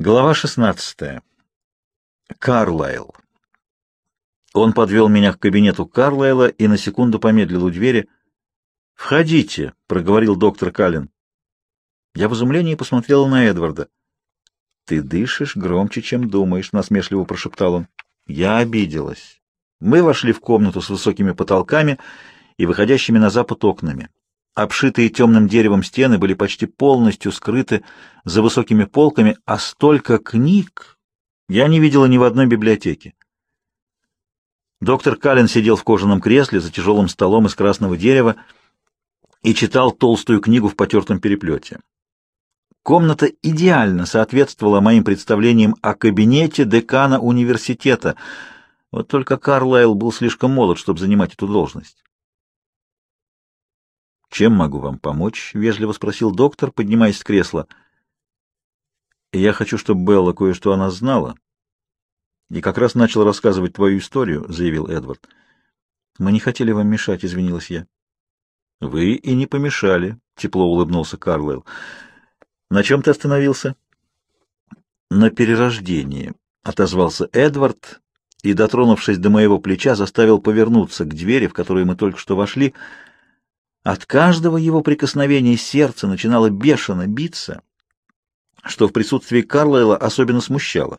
Глава 16. Карлайл. Он подвел меня к кабинету Карлайла и на секунду помедлил у двери. «Входите», — проговорил доктор Каллен. Я в изумлении посмотрела на Эдварда. «Ты дышишь громче, чем думаешь», — насмешливо прошептал он. Я обиделась. Мы вошли в комнату с высокими потолками и выходящими на запад окнами. Обшитые темным деревом стены были почти полностью скрыты за высокими полками, а столько книг я не видела ни в одной библиотеке. Доктор Каллен сидел в кожаном кресле за тяжелым столом из красного дерева и читал толстую книгу в потертом переплете. Комната идеально соответствовала моим представлениям о кабинете декана университета, вот только Карлайл был слишком молод, чтобы занимать эту должность. «Чем могу вам помочь?» — вежливо спросил доктор, поднимаясь с кресла. «Я хочу, чтобы Белла кое-что о нас знала. И как раз начал рассказывать твою историю», — заявил Эдвард. «Мы не хотели вам мешать», — извинилась я. «Вы и не помешали», — тепло улыбнулся Карлайл. «На чем ты остановился?» «На перерождении», — отозвался Эдвард и, дотронувшись до моего плеча, заставил повернуться к двери, в которую мы только что вошли, — от каждого его прикосновения сердце начинало бешено биться, что в присутствии Карлайла особенно смущало.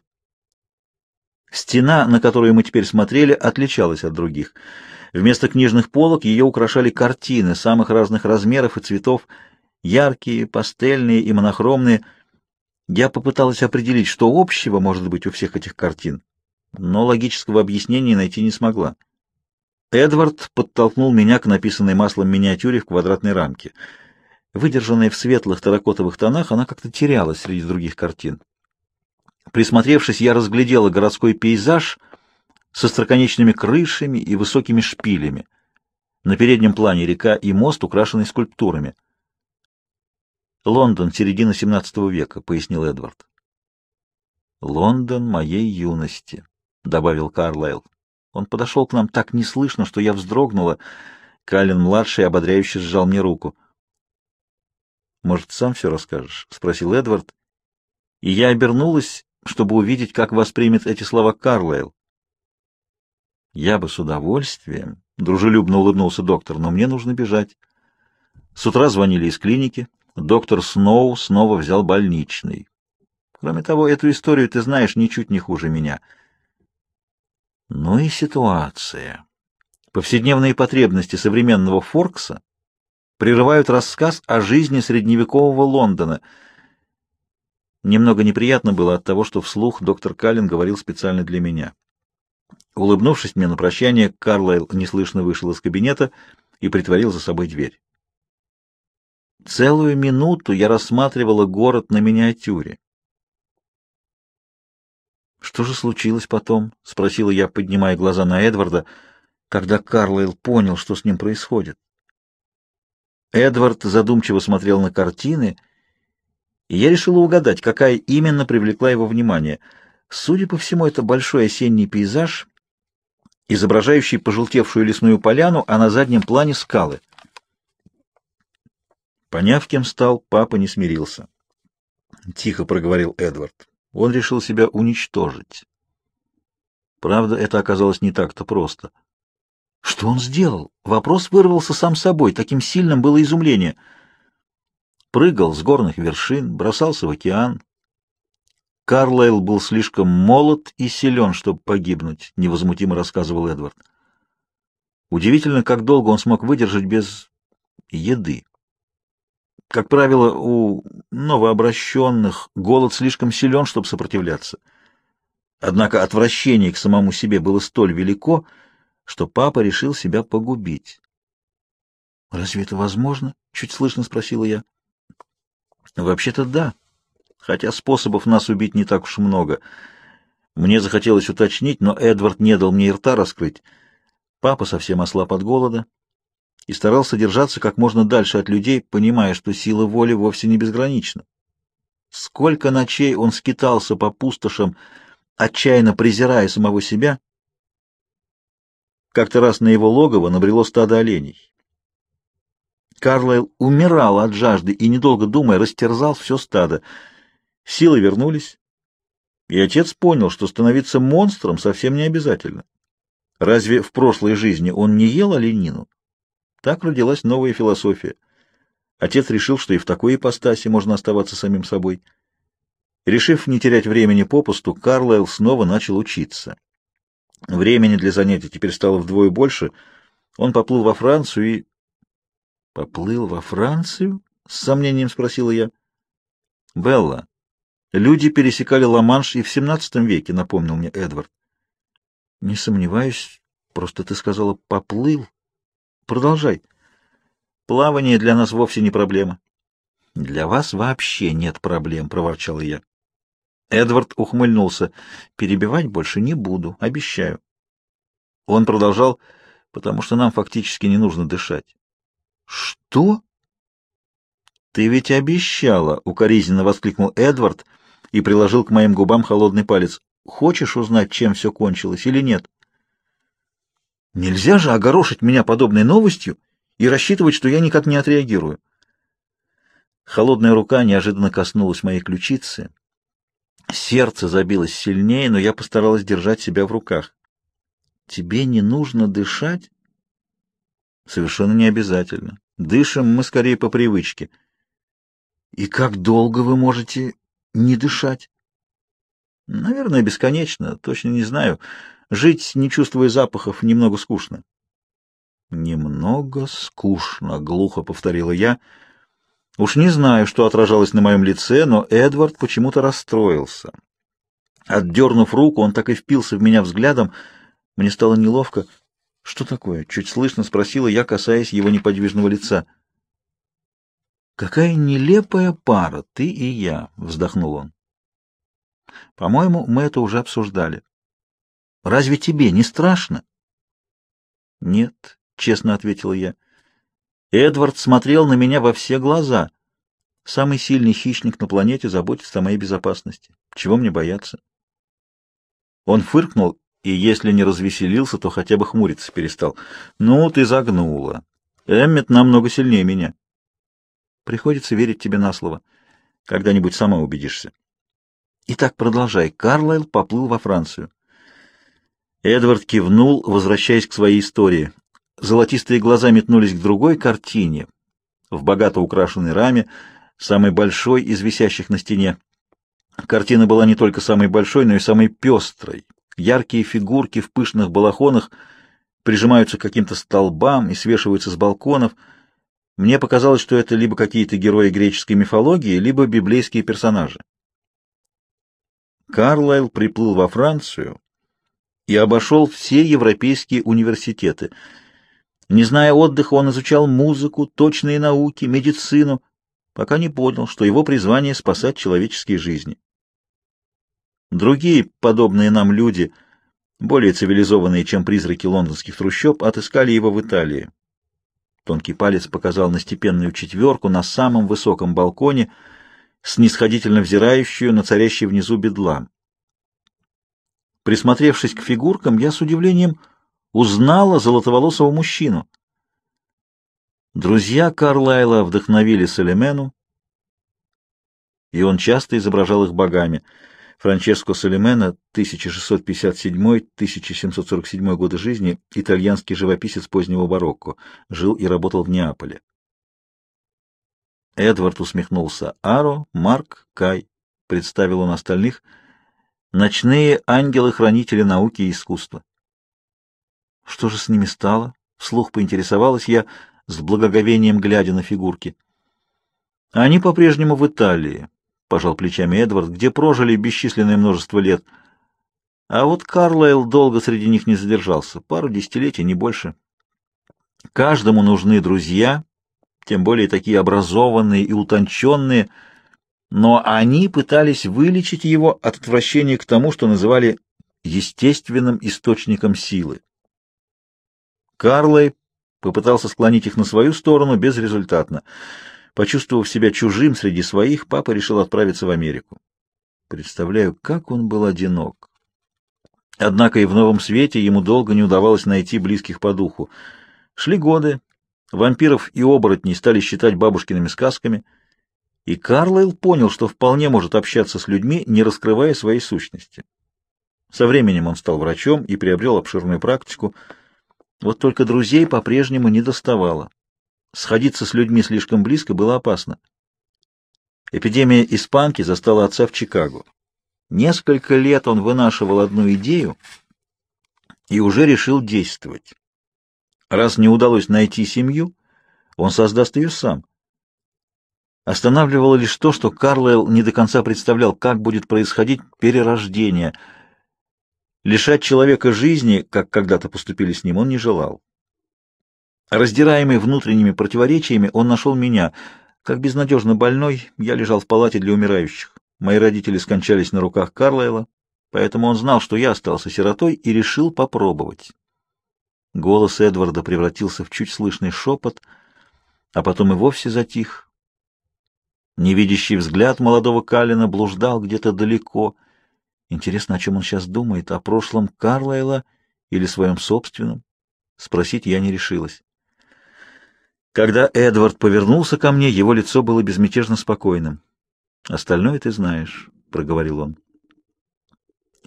Стена, на которую мы теперь смотрели, отличалась от других. Вместо книжных полок ее украшали картины самых разных размеров и цветов, яркие, пастельные и монохромные. Я попыталась определить, что общего может быть у всех этих картин, но логического объяснения найти не смогла. Эдвард подтолкнул меня к написанной маслом миниатюре в квадратной рамке. Выдержанная в светлых терракотовых тонах, она как-то терялась среди других картин. Присмотревшись, я разглядела городской пейзаж со строконечными крышами и высокими шпилями. На переднем плане река и мост, украшенный скульптурами. «Лондон, середина XVII века», — пояснил Эдвард. «Лондон моей юности», — добавил Карлайл. Он подошел к нам так неслышно, что я вздрогнула. Калин-младший ободряюще сжал мне руку. «Может, сам все расскажешь?» — спросил Эдвард. И я обернулась, чтобы увидеть, как воспримет эти слова Карлайл. «Я бы с удовольствием», — дружелюбно улыбнулся доктор, — «но мне нужно бежать». С утра звонили из клиники. Доктор Сноу снова взял больничный. Кроме того, эту историю ты знаешь ничуть не хуже меня — ну и ситуация. Повседневные потребности современного Форкса прерывают рассказ о жизни средневекового Лондона. Немного неприятно было от того, что вслух доктор Каллен говорил специально для меня. Улыбнувшись мне на прощание, Карлайл неслышно вышел из кабинета и притворил за собой дверь. Целую минуту я рассматривала город на миниатюре. «Что же случилось потом?» — спросила я, поднимая глаза на Эдварда, когда Карлайл понял, что с ним происходит. Эдвард задумчиво смотрел на картины, и я решила угадать, какая именно привлекла его внимание. Судя по всему, это большой осенний пейзаж, изображающий пожелтевшую лесную поляну, а на заднем плане скалы. Поняв, кем стал, папа не смирился. Тихо проговорил Эдвард. Он решил себя уничтожить. Правда, это оказалось не так-то просто. Что он сделал? Вопрос вырвался сам собой, таким сильным было изумление. Прыгал с горных вершин, бросался в океан. Карлайл был слишком молод и силен, чтобы погибнуть, невозмутимо рассказывал Эдвард. Удивительно, как долго он смог выдержать без еды. Как правило, у новообращенных голод слишком силен, чтобы сопротивляться. Однако отвращение к самому себе было столь велико, что папа решил себя погубить. «Разве это возможно?» — чуть слышно спросила я. «Вообще-то да, хотя способов нас убить не так уж много. Мне захотелось уточнить, но Эдвард не дал мне рта раскрыть. Папа совсем ослаб от голода, и старался держаться как можно дальше от людей, понимая, что сила воли вовсе не безгранична. Сколько ночей он скитался по пустошам, отчаянно презирая самого себя. Как-то раз на его логово набрело стадо оленей. Карлайл умирал от жажды и, недолго думая, растерзал все стадо. Силы вернулись, И отец понял, что становиться монстром совсем не обязательно. Разве в прошлой жизни он не ел оленину? Так родилась новая философия. Отец решил, что и в такой ипостаси можно оставаться самим собой. Решив не терять времени попусту, Карлайл снова начал учиться. Времени для занятий теперь стало вдвое больше. Он поплыл во Францию и... — Поплыл во Францию? — с сомнением спросила я. — Белла, люди пересекали Ла-Манш и в XVII веке, — напомнил мне Эдвард. — Не сомневаюсь, просто ты сказала «поплыл». Продолжай. Плавание для нас вовсе не проблема. — Для вас вообще нет проблем, — проворчал я. Эдвард ухмыльнулся. «Перебивать больше не буду, обещаю». Он продолжал, потому что нам фактически не нужно дышать. «Что?» «Ты ведь обещала!» — укоризненно воскликнул Эдвард и приложил к моим губам холодный палец. «Хочешь узнать, чем все кончилось или нет?» «Нельзя же огорошить меня подобной новостью и рассчитывать, что я никак не отреагирую». Холодная рука неожиданно коснулась моей ключицы. Сердце забилось сильнее, но я постаралась держать себя в руках. «Тебе не нужно дышать?» «Совершенно не обязательно. Дышим мы скорее по привычке». «И как долго вы можете не дышать?» «Наверное, бесконечно. Точно не знаю. Жить, не чувствуя запахов, немного скучно». «Немного скучно», — глухо повторила я, — Уж не знаю, что отражалось на моем лице, но Эдвард почему-то расстроился. Отдернув руку, он так и впился в меня взглядом. Мне стало неловко. «Что такое?» — чуть слышно спросила я, касаясь его неподвижного лица. «Какая нелепая пара, ты и я!» — вздохнул он. «По-моему, мы это уже обсуждали. Разве тебе не страшно?» «Нет», — честно ответила я. Эдвард смотрел на меня во все глаза. Самый сильный хищник на планете заботится о моей безопасности. Чего мне бояться? Он фыркнул, и если не развеселился, то хотя бы хмуриться перестал. Ну, ты загнула. Эммет намного сильнее меня. Приходится верить тебе на слово. Когда-нибудь сама убедишься. Итак, продолжай. Карлайл поплыл во Францию. Эдвард кивнул, возвращаясь к своей истории. Золотистые глаза метнулись к другой картине, в богато украшенной раме, самой большой из висящих на стене. Картина была не только самой большой, но и самой пестрой. Яркие фигурки в пышных балахонах прижимаются к каким-то столбам и свешиваются с балконов. Мне показалось, что это либо какие-то герои греческой мифологии, либо библейские персонажи. Карлайл приплыл во Францию и обошел все европейские университеты — не зная отдыха, он изучал музыку, точные науки, медицину, пока не понял, что его призвание — спасать человеческие жизни. Другие, подобные нам люди, более цивилизованные, чем призраки лондонских трущоб, отыскали его в Италии. Тонкий палец показал на степенную четверку на самом высоком балконе, снисходительно взирающую на царящий внизу бедлам. Присмотревшись к фигуркам, я с удивлением узнала золотоволосого мужчину. Друзья Карлайла вдохновили Салемену, и он часто изображал их богами. Франческо Салемена, 1657-1747 годы жизни, итальянский живописец позднего барокко, жил и работал в Неаполе. Эдвард усмехнулся. Аро, Марк, Кай, представил он остальных, ночные ангелы-хранители науки и искусства. Что же с ними стало? Вслух поинтересовалась я, с благоговением глядя на фигурки. Они по-прежнему в Италии, пожал плечами Эдвард, где прожили бесчисленное множество лет. А вот Карлайл долго среди них не задержался, пару десятилетий, не больше. Каждому нужны друзья, тем более такие образованные и утонченные, но они пытались вылечить его от отвращения к тому, что называли естественным источником силы. Карлой попытался склонить их на свою сторону безрезультатно. Почувствовав себя чужим среди своих, папа решил отправиться в Америку. Представляю, как он был одинок. Однако и в новом свете ему долго не удавалось найти близких по духу. Шли годы, вампиров и оборотней стали считать бабушкиными сказками, И Карлайл понял, что вполне может общаться с людьми, не раскрывая своей сущности. Со временем он стал врачом и приобрел обширную практику. Вот только друзей по-прежнему не доставало. Сходиться с людьми слишком близко было опасно. Эпидемия испанки застала отца в Чикаго. Несколько лет он вынашивал одну идею и уже решил действовать. Раз не удалось найти семью, он создаст ее сам. Останавливало лишь то, что Карлайл не до конца представлял, как будет происходить перерождение. Лишать человека жизни, как когда-то поступили с ним, он не желал. Раздираемый внутренними противоречиями, он нашел меня. Как безнадежно больной, я лежал в палате для умирающих. Мои родители скончались на руках Карлайла, поэтому он знал, что я остался сиротой, и решил попробовать. Голос Эдварда превратился в чуть слышный шепот, а потом и вовсе затих. Невидящий взгляд молодого Калина блуждал где-то далеко. Интересно, о чем он сейчас думает, о прошлом Карлайла или своем собственном? Спросить я не решилась. Когда Эдвард повернулся ко мне, его лицо было безмятежно спокойным. «Остальное ты знаешь», — проговорил он.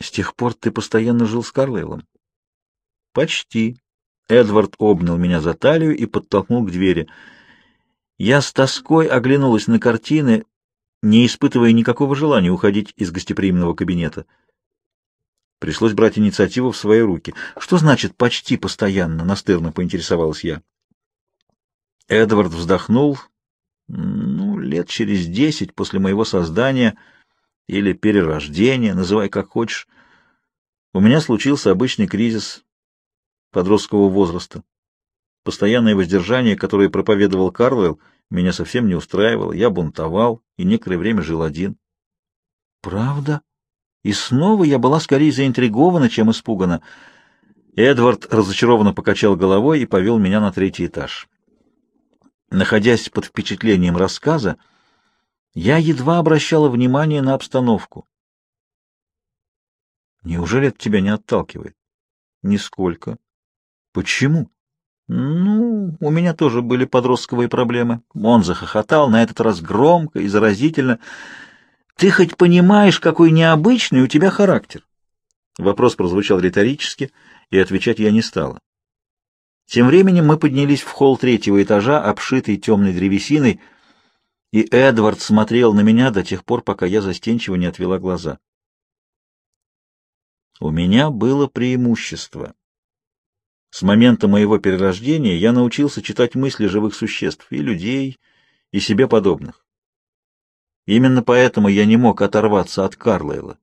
«С тех пор ты постоянно жил с Карлайлом?» «Почти». Эдвард обнял меня за талию и подтолкнул к двери — я с тоской оглянулась на картины, не испытывая никакого желания уходить из гостеприимного кабинета. Пришлось брать инициативу в свои руки. Что значит «почти постоянно»? — настырно поинтересовалась я. Эдвард вздохнул. Ну, лет через десять после моего создания или перерождения, называй как хочешь, у меня случился обычный кризис подросткового возраста. Постоянное воздержание, которое проповедовал Карлойл, меня совсем не устраивало. Я бунтовал и некоторое время жил один. Правда? И снова я была скорее заинтригована, чем испугана. Эдвард разочарованно покачал головой и повел меня на третий этаж. Находясь под впечатлением рассказа, я едва обращала внимание на обстановку. Неужели это тебя не отталкивает? Нисколько. Почему? Ну, у меня тоже были подростковые проблемы. Он захохотал, на этот раз громко и заразительно. Ты хоть понимаешь, какой необычный у тебя характер? Вопрос прозвучал риторически, и отвечать я не стала. Тем временем мы поднялись в холл третьего этажа, обшитый темной древесиной, и Эдвард смотрел на меня до тех пор, пока я застенчиво не отвела глаза. У меня было преимущество. С момента моего перерождения я научился читать мысли живых существ, и людей, и себе подобных. Именно поэтому я не мог оторваться от Карлайла.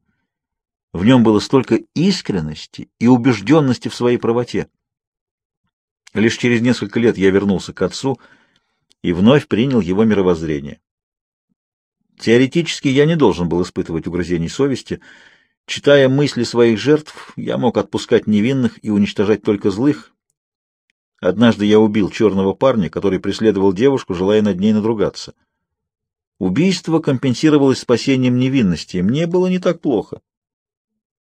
В нем было столько искренности и убежденности в своей правоте. Лишь через несколько лет я вернулся к отцу и вновь принял его мировоззрение. Теоретически я не должен был испытывать угрызений совести, Читая мысли своих жертв, я мог отпускать невинных и уничтожать только злых. Однажды я убил черного парня, который преследовал девушку, желая над ней надругаться. Убийство компенсировалось спасением невинности, мне было не так плохо.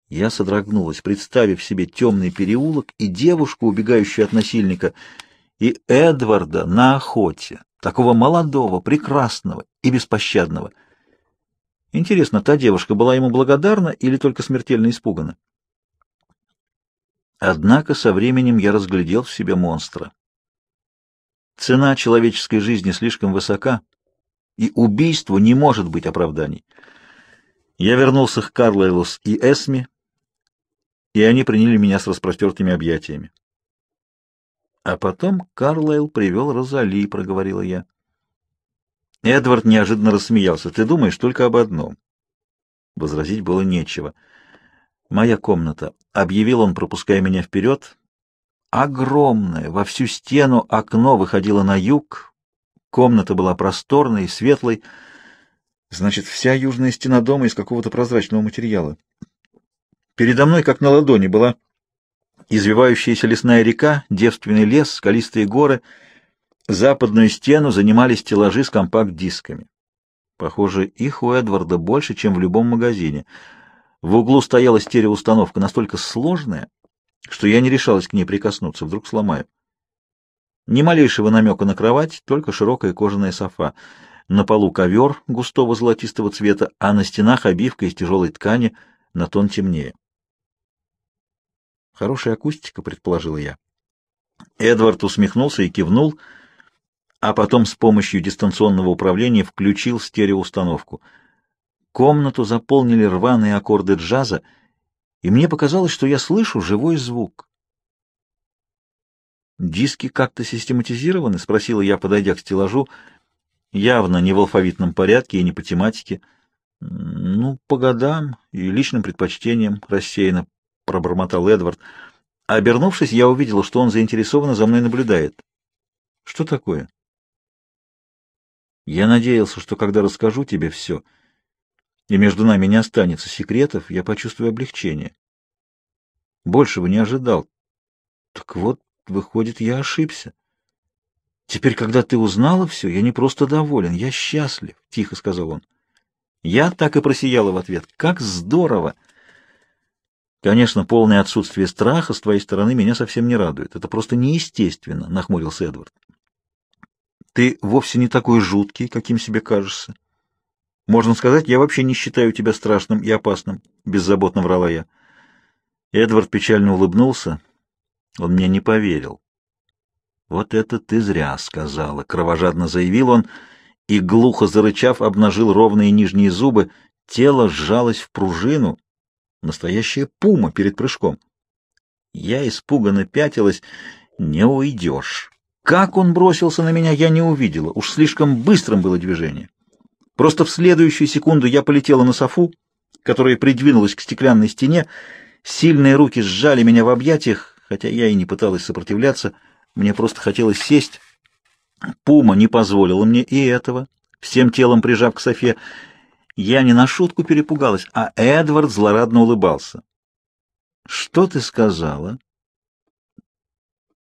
Я содрогнулась, представив себе темный переулок и девушку, убегающую от насильника, и Эдварда на охоте, такого молодого, прекрасного и беспощадного — Интересно, та девушка была ему благодарна или только смертельно испугана? Однако со временем я разглядел в себе монстра. Цена человеческой жизни слишком высока, и убийству не может быть оправданий. Я вернулся к Карлайлус и Эсми, и они приняли меня с распростертыми объятиями. А потом Карлайл привел Розали, — проговорила я. Эдвард неожиданно рассмеялся. «Ты думаешь только об одном». Возразить было нечего. «Моя комната», — объявил он, пропуская меня вперед. Огромное, во всю стену окно выходило на юг. Комната была просторной светлой. Значит, вся южная стена дома из какого-то прозрачного материала. Передо мной, как на ладони, была извивающаяся лесная река, девственный лес, скалистые горы — Западную стену занимали стеллажи с компакт-дисками. Похоже, их у Эдварда больше, чем в любом магазине. В углу стояла стереоустановка настолько сложная, что я не решалась к ней прикоснуться, вдруг сломаю. Ни малейшего намека на кровать, только широкая кожаная софа. На полу ковер густого золотистого цвета, а на стенах обивка из тяжелой ткани на тон темнее. Хорошая акустика, предположила я. Эдвард усмехнулся и кивнул, а потом с помощью дистанционного управления включил стереоустановку. Комнату заполнили рваные аккорды джаза, и мне показалось, что я слышу живой звук. «Диски как-то систематизированы?» — спросила я, подойдя к стеллажу. Явно не в алфавитном порядке и не по тематике. «Ну, по годам и личным предпочтениям», — рассеянно пробормотал Эдвард. Обернувшись, я увидела, что он заинтересованно за мной наблюдает. «Что такое?» «Я надеялся, что когда расскажу тебе все, и между нами не останется секретов, я почувствую облегчение. Большего не ожидал. Так вот, выходит, я ошибся. Теперь, когда ты узнала все, я не просто доволен, я счастлив, — тихо сказал он. Я так и просияла в ответ. Как здорово! Конечно, полное отсутствие страха с твоей стороны меня совсем не радует. Это просто неестественно, — нахмурился Эдвард. Ты вовсе не такой жуткий, каким себе кажешься. Можно сказать, я вообще не считаю тебя страшным и опасным, — беззаботно врала я. Эдвард печально улыбнулся. Он мне не поверил. «Вот это ты зря сказала», — кровожадно заявил он, и, глухо зарычав, обнажил ровные нижние зубы. Тело сжалось в пружину. Настоящая пума перед прыжком. Я испуганно пятилась. «Не уйдешь». Как он бросился на меня, я не увидела. Уж слишком быстрым было движение. Просто в следующую секунду я полетела на софу, которая придвинулась к стеклянной стене. Сильные руки сжали меня в объятиях, хотя я и не пыталась сопротивляться. Мне просто хотелось сесть. Пума не позволила мне и этого, всем телом прижав к Софе. Я не на шутку перепугалась, а Эдвард злорадно улыбался. «Что ты сказала?»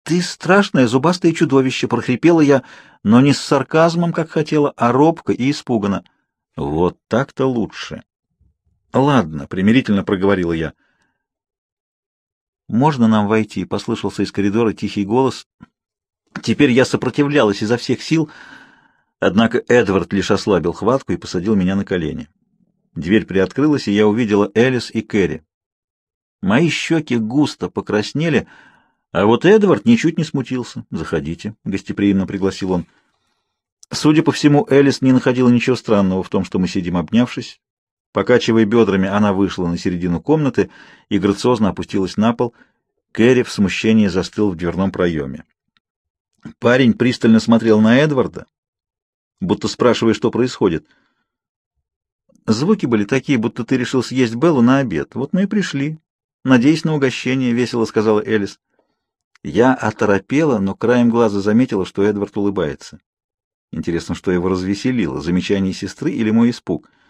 «Ты страшное зубастое чудовище!» — прохрипела я, но не с сарказмом, как хотела, а робко и испуганно. «Вот так-то лучше!» «Ладно», — примирительно проговорила я. «Можно нам войти?» — послышался из коридора тихий голос. Теперь я сопротивлялась изо всех сил, однако Эдвард лишь ослабил хватку и посадил меня на колени. Дверь приоткрылась, и я увидела Элис и Кэрри. Мои щеки густо покраснели, а вот Эдвард ничуть не смутился. «Заходите», — гостеприимно пригласил он. Судя по всему, Элис не находила ничего странного в том, что мы сидим обнявшись. Покачивая бедрами, она вышла на середину комнаты и грациозно опустилась на пол. Кэрри в смущении застыл в дверном проеме. Парень пристально смотрел на Эдварда, будто спрашивая, что происходит. Звуки были такие, будто ты решил съесть Беллу на обед. Вот мы и пришли. Надеюсь на угощение, — весело сказала Элис. Я оторопела, но краем глаза заметила, что Эдвард улыбается. Интересно, что его развеселило, замечание сестры или мой испуг —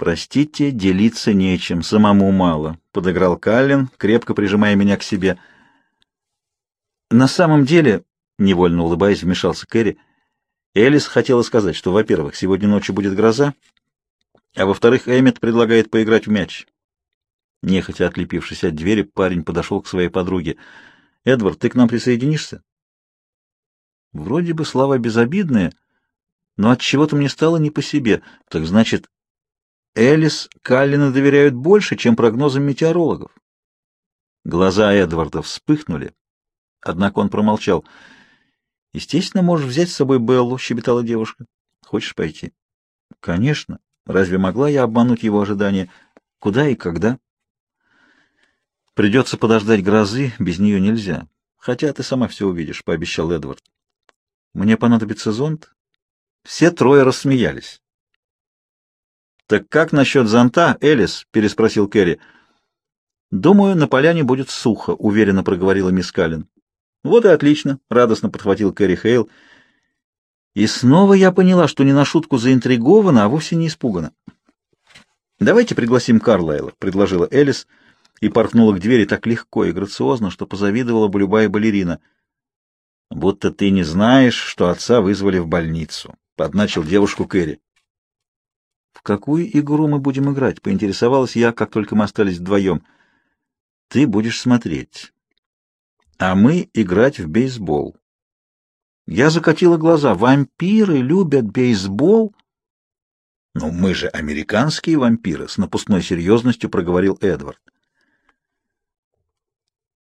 «Простите, делиться нечем, самому мало», — подыграл Каллен, крепко прижимая меня к себе. «На самом деле», — невольно улыбаясь, вмешался Кэрри, Элис хотела сказать, что, во-первых, сегодня ночью будет гроза, а во-вторых, Эммет предлагает поиграть в мяч. Нехотя отлепившись от двери, парень подошел к своей подруге. «Эдвард, ты к нам присоединишься?» Вроде бы слова безобидные, но от чего то мне стало не по себе. Так значит, Элис Каллина доверяют больше, чем прогнозам метеорологов. Глаза Эдварда вспыхнули, однако он промолчал. «Естественно, можешь взять с собой Беллу», — щебетала девушка. «Хочешь пойти?» «Конечно. Разве могла я обмануть его ожидания? Куда и когда?» «Придется подождать грозы, без нее нельзя. Хотя ты сама все увидишь», — пообещал Эдвард. «Мне понадобится зонт?» Все трое рассмеялись. «Так как насчет зонта, Элис?» — переспросил Кэрри. «Думаю, на поляне будет сухо», — уверенно проговорила мисс Каллен. «Вот и отлично», — радостно подхватил Кэрри Хейл. И снова я поняла, что не на шутку заинтригована, а вовсе не испугана. «Давайте пригласим Карлайла», — предложила Элис и порхнула к двери так легко и грациозно, что позавидовала бы любая балерина. «Будто ты не знаешь, что отца вызвали в больницу», — подначил девушку Кэрри. «В какую игру мы будем играть?» — поинтересовалась я, как только мы остались вдвоем. «Ты будешь смотреть, а мы играть в бейсбол». Я закатила глаза. Вампиры любят бейсбол? Ну, мы же американские вампиры, с напускной серьезностью проговорил Эдвард.